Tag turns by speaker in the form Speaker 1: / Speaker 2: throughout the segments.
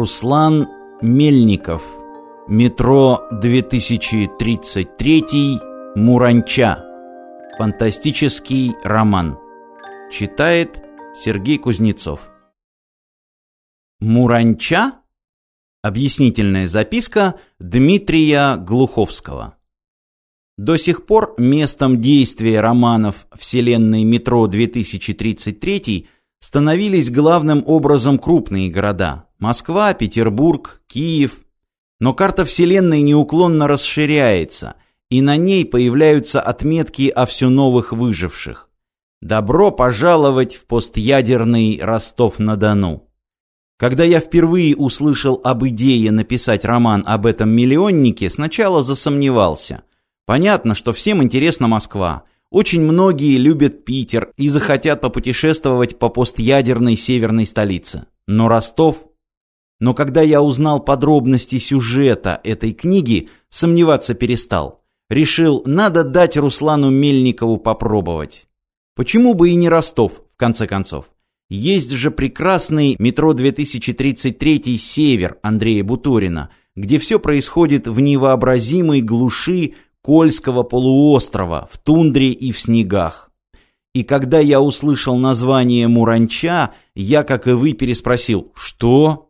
Speaker 1: Руслан Мельников. Метро 2033. Муранча. Фантастический роман. Читает Сергей Кузнецов. Муранча? Объяснительная записка Дмитрия Глуховского. До сих пор местом действия романов вселенной Метро 2033 становились главным образом крупные города – Москва, Петербург, Киев. Но карта Вселенной неуклонно расширяется, и на ней появляются отметки о все новых выживших. Добро пожаловать в постъядерный Ростов-на-Дону. Когда я впервые услышал об идее написать роман об этом миллионнике, сначала засомневался. Понятно, что всем интересна Москва. Очень многие любят Питер и захотят попутешествовать по постъядерной северной столице. Но Ростов но когда я узнал подробности сюжета этой книги, сомневаться перестал. Решил, надо дать Руслану Мельникову попробовать. Почему бы и не Ростов, в конце концов? Есть же прекрасный метро 2033 «Север» Андрея Бутурина, где все происходит в невообразимой глуши Кольского полуострова, в тундре и в снегах. И когда я услышал название Муранча, я, как и вы, переспросил «Что?»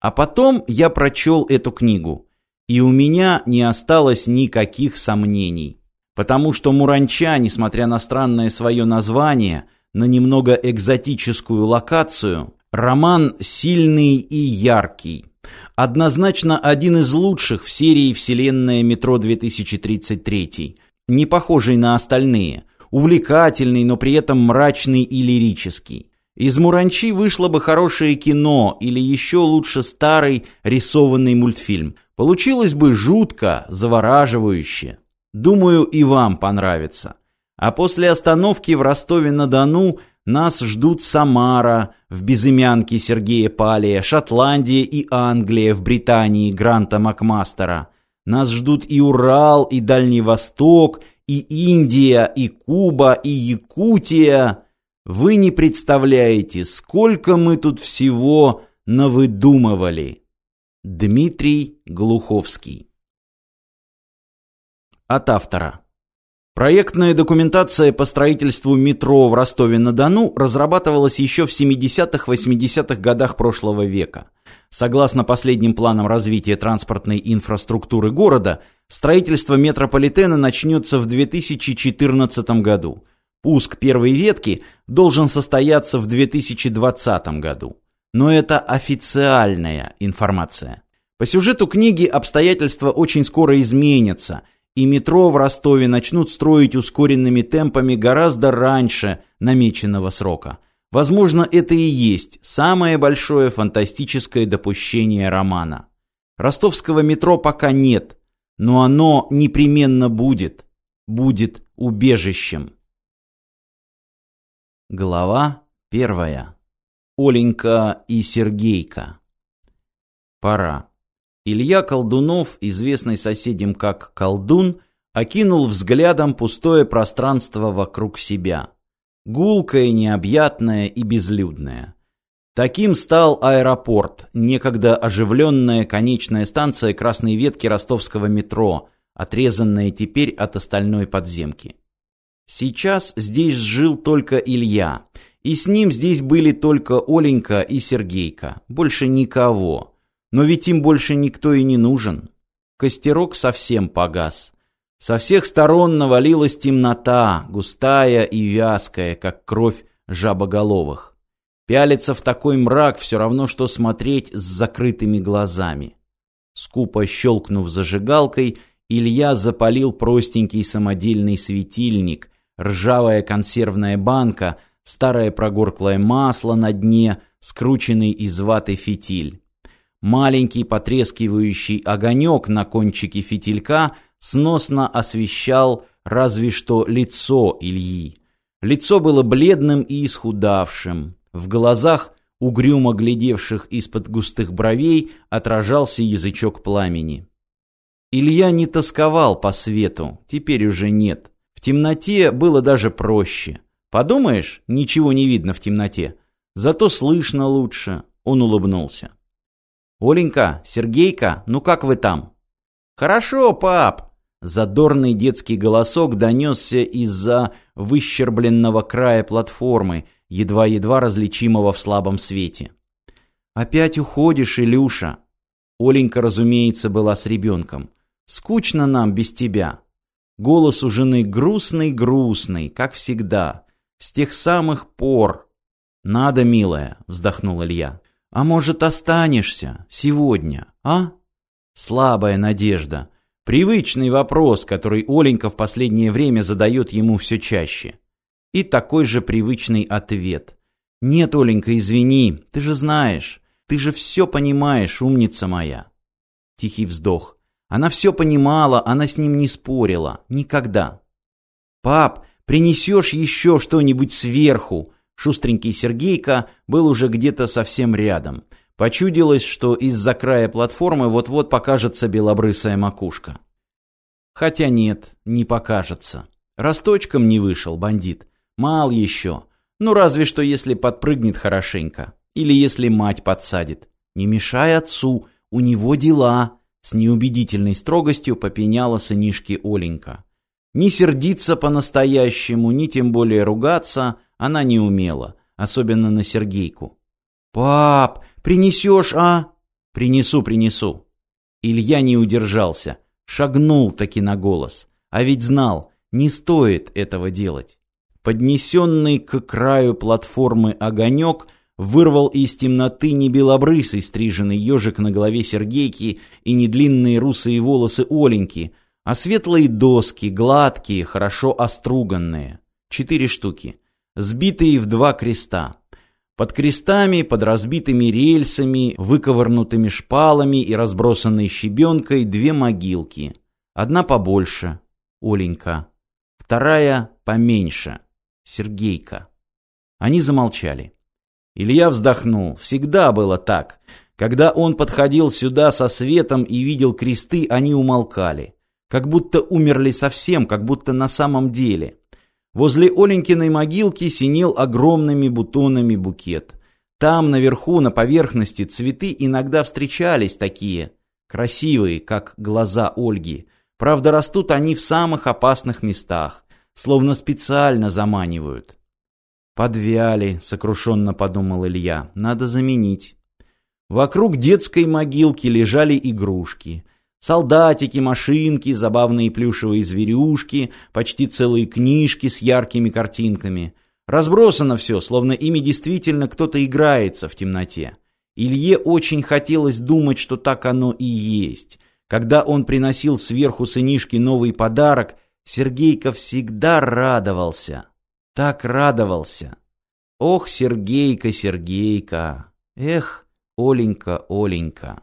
Speaker 1: А потом я прочел эту книгу, и у меня не осталось никаких сомнений. Потому что Муранча, несмотря на странное свое название, на немного экзотическую локацию, роман сильный и яркий. Однозначно один из лучших в серии «Вселенная метро 2033», не похожий на остальные, увлекательный, но при этом мрачный и лирический. Из Муранчи вышло бы хорошее кино или еще лучше старый рисованный мультфильм. Получилось бы жутко, завораживающе. Думаю, и вам понравится. А после остановки в Ростове-на-Дону нас ждут Самара в безымянке Сергея Палия, Шотландия и Англия в Британии Гранта Макмастера. Нас ждут и Урал, и Дальний Восток, и Индия, и Куба, и Якутия. Вы не представляете, сколько мы тут всего навыдумывали. Дмитрий Глуховский От автора. Проектная документация по строительству метро в Ростове-на-Дону разрабатывалась еще в 70-80-х годах прошлого века. Согласно последним планам развития транспортной инфраструктуры города, строительство метрополитена начнется в 2014 году – Пуск первой ветки должен состояться в 2020 году. Но это официальная информация. По сюжету книги обстоятельства очень скоро изменятся, и метро в Ростове начнут строить ускоренными темпами гораздо раньше намеченного срока. Возможно, это и есть самое большое фантастическое допущение романа. Ростовского метро пока нет, но оно непременно будет. Будет убежищем. Глава первая. Оленька и Сергейка. Пора. Илья Колдунов, известный соседям как Колдун, окинул взглядом пустое пространство вокруг себя. Гулкое, необъятное и безлюдное. Таким стал аэропорт, некогда оживленная конечная станция красной ветки ростовского метро, отрезанная теперь от остальной подземки. Сейчас здесь жил только Илья, и с ним здесь были только Оленька и Сергейка, больше никого. Но ведь им больше никто и не нужен. Костерок совсем погас. Со всех сторон навалилась темнота, густая и вязкая, как кровь жабоголовых. Пялиться в такой мрак все равно, что смотреть с закрытыми глазами. Скупо щелкнув зажигалкой, Илья запалил простенький самодельный светильник, ржавая консервная банка, старое прогорклое масло на дне, скрученный из ваты фитиль. Маленький потрескивающий огонек на кончике фитилька сносно освещал разве что лицо Ильи. Лицо было бледным и исхудавшим. В глазах, угрюмо глядевших из-под густых бровей, отражался язычок пламени. Илья не тосковал по свету, теперь уже нет. В темноте было даже проще. Подумаешь, ничего не видно в темноте. Зато слышно лучше. Он улыбнулся. «Оленька, Сергейка, ну как вы там?» «Хорошо, пап!» Задорный детский голосок донесся из-за выщербленного края платформы, едва-едва различимого в слабом свете. «Опять уходишь, Илюша?» Оленька, разумеется, была с ребенком. «Скучно нам без тебя». Голос у жены грустный-грустный, как всегда, с тех самых пор. «Надо, милая», — вздохнул Илья. «А может, останешься сегодня, а?» Слабая надежда. Привычный вопрос, который Оленька в последнее время задает ему все чаще. И такой же привычный ответ. «Нет, Оленька, извини, ты же знаешь, ты же все понимаешь, умница моя». Тихий вздох. Она все понимала, она с ним не спорила. Никогда. «Пап, принесешь еще что-нибудь сверху?» Шустренький Сергейка был уже где-то совсем рядом. Почудилось, что из-за края платформы вот-вот покажется белобрысая макушка. Хотя нет, не покажется. Росточком не вышел бандит. Мал еще. Ну разве что если подпрыгнет хорошенько. Или если мать подсадит. Не мешай отцу, у него дела. С неубедительной строгостью попеняла сынишке Оленька. Ни сердиться по-настоящему, ни тем более ругаться она не умела, особенно на Сергейку. «Пап, принесешь, а?» «Принесу, принесу». Илья не удержался, шагнул таки на голос, а ведь знал, не стоит этого делать. Поднесенный к краю платформы огонек вырвал из темноты не белобрысый стриженный ежик на голове Сергейки и не длинные русые волосы Оленьки, а светлые доски, гладкие, хорошо оструганные. Четыре штуки, сбитые в два креста. Под крестами, под разбитыми рельсами, выковырнутыми шпалами и разбросанной щебенкой две могилки. Одна побольше — Оленька. Вторая поменьше — Сергейка. Они замолчали. Илья вздохнул. Всегда было так. Когда он подходил сюда со светом и видел кресты, они умолкали. Как будто умерли совсем, как будто на самом деле. Возле Оленькиной могилки синел огромными бутонами букет. Там, наверху, на поверхности, цветы иногда встречались такие, красивые, как глаза Ольги. Правда, растут они в самых опасных местах, словно специально заманивают. «Подвяли», — сокрушенно подумал Илья, — «надо заменить». Вокруг детской могилки лежали игрушки — Солдатики, машинки, забавные плюшевые зверюшки, почти целые книжки с яркими картинками. Разбросано все, словно ими действительно кто-то играется в темноте. Илье очень хотелось думать, что так оно и есть. Когда он приносил сверху сынишке новый подарок, Сергейка всегда радовался. Так радовался. Ох, Сергейка, Сергейка. Эх, Оленька, Оленька.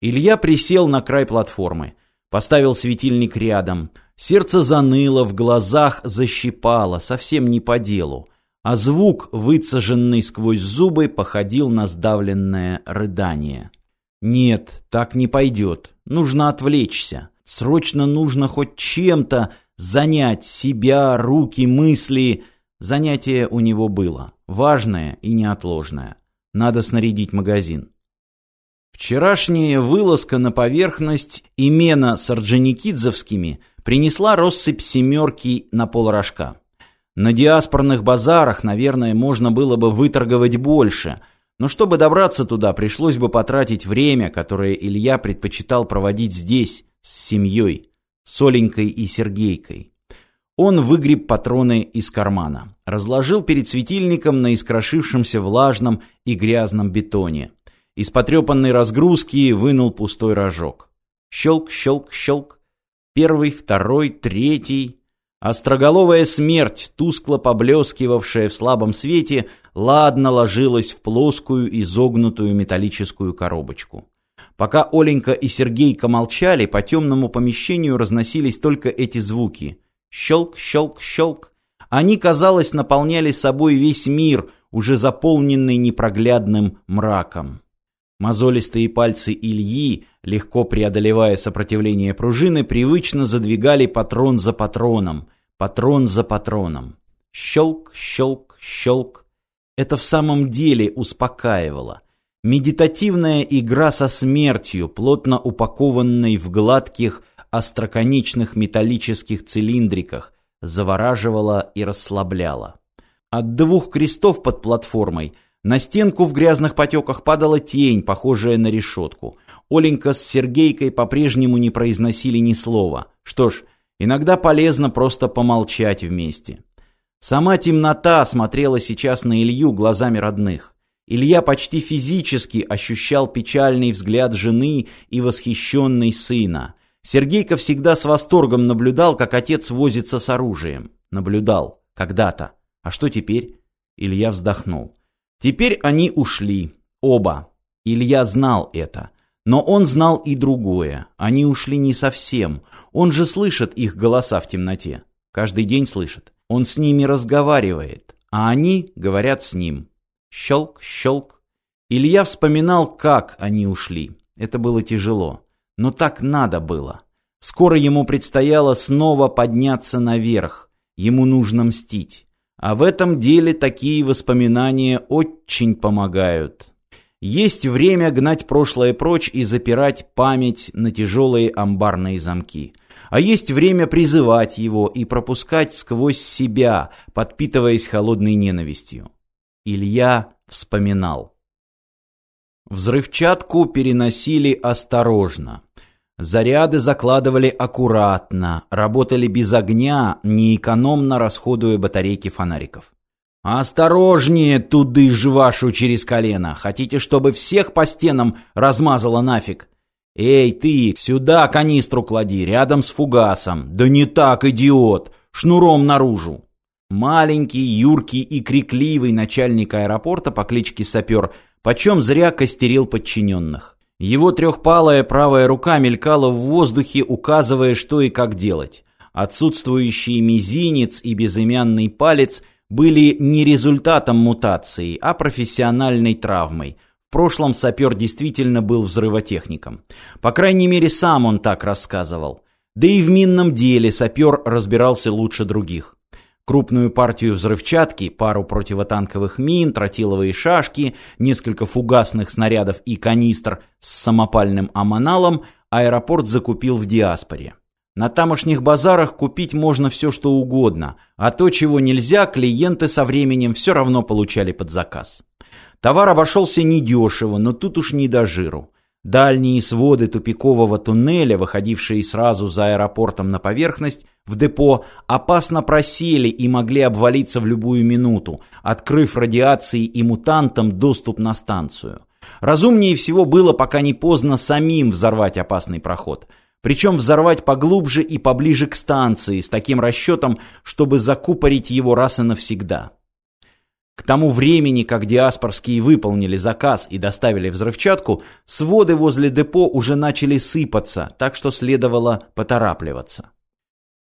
Speaker 1: Илья присел на край платформы. Поставил светильник рядом. Сердце заныло, в глазах защипало, совсем не по делу. А звук, выцеженный сквозь зубы, походил на сдавленное рыдание. «Нет, так не пойдет. Нужно отвлечься. Срочно нужно хоть чем-то занять себя, руки, мысли». Занятие у него было. Важное и неотложное. Надо снарядить магазин. Вчерашняя вылазка на поверхность имена с Орджоникидзевскими принесла россыпь семерки на полрожка. На диаспорных базарах, наверное, можно было бы выторговать больше, но чтобы добраться туда, пришлось бы потратить время, которое Илья предпочитал проводить здесь, с семьей, с Оленькой и Сергейкой. Он выгреб патроны из кармана, разложил перед светильником на искрошившемся влажном и грязном бетоне. Из потрепанной разгрузки вынул пустой рожок. Щелк, щелк, щелк. Первый, второй, третий. Остроголовая смерть, тускло поблескивавшая в слабом свете, ладно ложилась в плоскую изогнутую металлическую коробочку. Пока Оленька и Сергейка молчали, по темному помещению разносились только эти звуки. Щелк, щелк, щелк. Они, казалось, наполняли собой весь мир, уже заполненный непроглядным мраком. Мозолистые пальцы Ильи, легко преодолевая сопротивление пружины, привычно задвигали патрон за патроном, патрон за патроном. Щелк, щелк, щелк. Это в самом деле успокаивало. Медитативная игра со смертью, плотно упакованной в гладких, остроконечных металлических цилиндриках, завораживала и расслабляла. От двух крестов под платформой на стенку в грязных потеках падала тень, похожая на решетку. Оленька с Сергейкой по-прежнему не произносили ни слова. Что ж, иногда полезно просто помолчать вместе. Сама темнота смотрела сейчас на Илью глазами родных. Илья почти физически ощущал печальный взгляд жены и восхищенный сына. Сергейка всегда с восторгом наблюдал, как отец возится с оружием. Наблюдал. Когда-то. А что теперь? Илья вздохнул. Теперь они ушли. Оба. Илья знал это. Но он знал и другое. Они ушли не совсем. Он же слышит их голоса в темноте. Каждый день слышит. Он с ними разговаривает. А они говорят с ним. Щелк, щелк. Илья вспоминал, как они ушли. Это было тяжело. Но так надо было. Скоро ему предстояло снова подняться наверх. Ему нужно мстить. А в этом деле такие воспоминания очень помогают. Есть время гнать прошлое прочь и запирать память на тяжелые амбарные замки. А есть время призывать его и пропускать сквозь себя, подпитываясь холодной ненавистью. Илья вспоминал. Взрывчатку переносили осторожно. Заряды закладывали аккуратно, работали без огня, неэкономно расходуя батарейки фонариков. «Осторожнее, туды ж вашу через колено! Хотите, чтобы всех по стенам размазало нафиг? Эй, ты, сюда канистру клади, рядом с фугасом! Да не так, идиот! Шнуром наружу!» Маленький, юркий и крикливый начальник аэропорта по кличке Сапер почем зря костерил подчиненных. Его трехпалая правая рука мелькала в воздухе, указывая, что и как делать. Отсутствующий мизинец и безымянный палец были не результатом мутации, а профессиональной травмой. В прошлом сапер действительно был взрывотехником. По крайней мере, сам он так рассказывал. Да и в минном деле сапер разбирался лучше других. Крупную партию взрывчатки, пару противотанковых мин, тротиловые шашки, несколько фугасных снарядов и канистр с самопальным аманалом аэропорт закупил в диаспоре. На тамошних базарах купить можно все что угодно, а то, чего нельзя, клиенты со временем все равно получали под заказ. Товар обошелся недешево, но тут уж не до жиру. Дальние своды тупикового туннеля, выходившие сразу за аэропортом на поверхность, в депо, опасно просели и могли обвалиться в любую минуту, открыв радиации и мутантам доступ на станцию. Разумнее всего было, пока не поздно, самим взорвать опасный проход. Причем взорвать поглубже и поближе к станции, с таким расчетом, чтобы закупорить его раз и навсегда. К тому времени, как диаспорские выполнили заказ и доставили взрывчатку, своды возле депо уже начали сыпаться, так что следовало поторапливаться.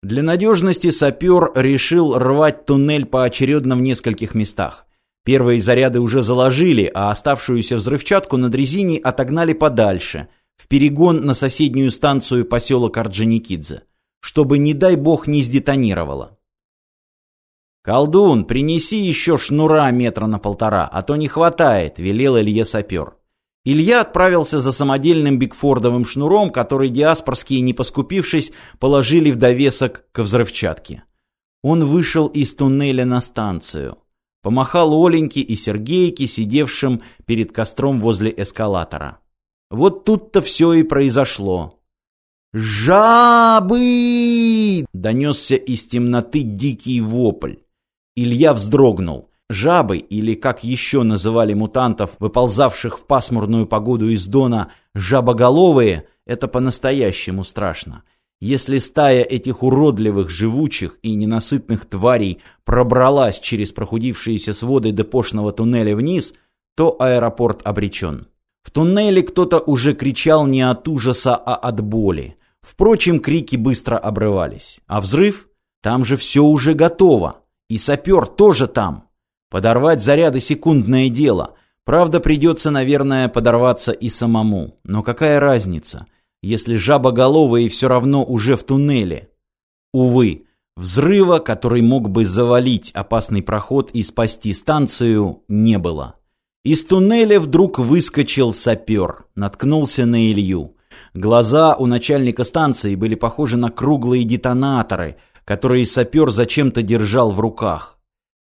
Speaker 1: Для надежности сапер решил рвать туннель поочередно в нескольких местах. Первые заряды уже заложили, а оставшуюся взрывчатку на дрезине отогнали подальше, в перегон на соседнюю станцию поселок Орджоникидзе, чтобы, не дай бог, не сдетонировало. «Колдун, принеси еще шнура метра на полтора, а то не хватает», — велел Илье сапер. Илья отправился за самодельным бигфордовым шнуром, который диаспорские, не поскупившись, положили в довесок к взрывчатке. Он вышел из туннеля на станцию. Помахал Оленьке и Сергейке, сидевшим перед костром возле эскалатора. Вот тут-то все и произошло. «Жабы!» — донесся из темноты дикий вопль. Илья вздрогнул. Жабы, или как еще называли мутантов, выползавших в пасмурную погоду из Дона, жабоголовые, это по-настоящему страшно. Если стая этих уродливых, живучих и ненасытных тварей пробралась через прохудившиеся своды депошного туннеля вниз, то аэропорт обречен. В туннеле кто-то уже кричал не от ужаса, а от боли. Впрочем, крики быстро обрывались. А взрыв? Там же все уже готово. И сапер тоже там. Подорвать заряды секундное дело. Правда, придется, наверное, подорваться и самому. Но какая разница, если жабоголовые все равно уже в туннеле? Увы, взрыва, который мог бы завалить опасный проход и спасти станцию, не было. Из туннеля вдруг выскочил сапер, наткнулся на Илью. Глаза у начальника станции были похожи на круглые детонаторы, которые сапер зачем-то держал в руках.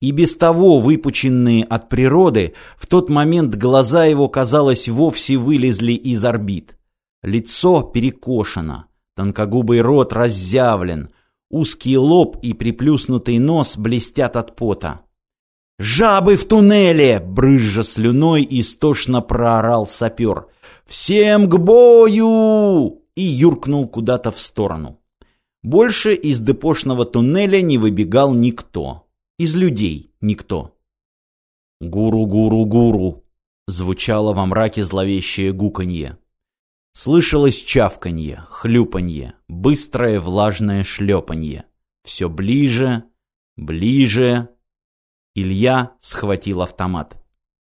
Speaker 1: И без того выпученные от природы, в тот момент глаза его, казалось, вовсе вылезли из орбит. Лицо перекошено, тонкогубый рот разъявлен, узкий лоб и приплюснутый нос блестят от пота. «Жабы в туннеле!» — брызжа слюной истошно проорал сапер. «Всем к бою!» и юркнул куда-то в сторону. Больше из депошного туннеля не выбегал никто. Из людей никто. «Гуру-гуру-гуру!» — звучало во мраке зловещее гуканье. Слышалось чавканье, хлюпанье, быстрое влажное шлепанье. Все ближе, ближе... Илья схватил автомат.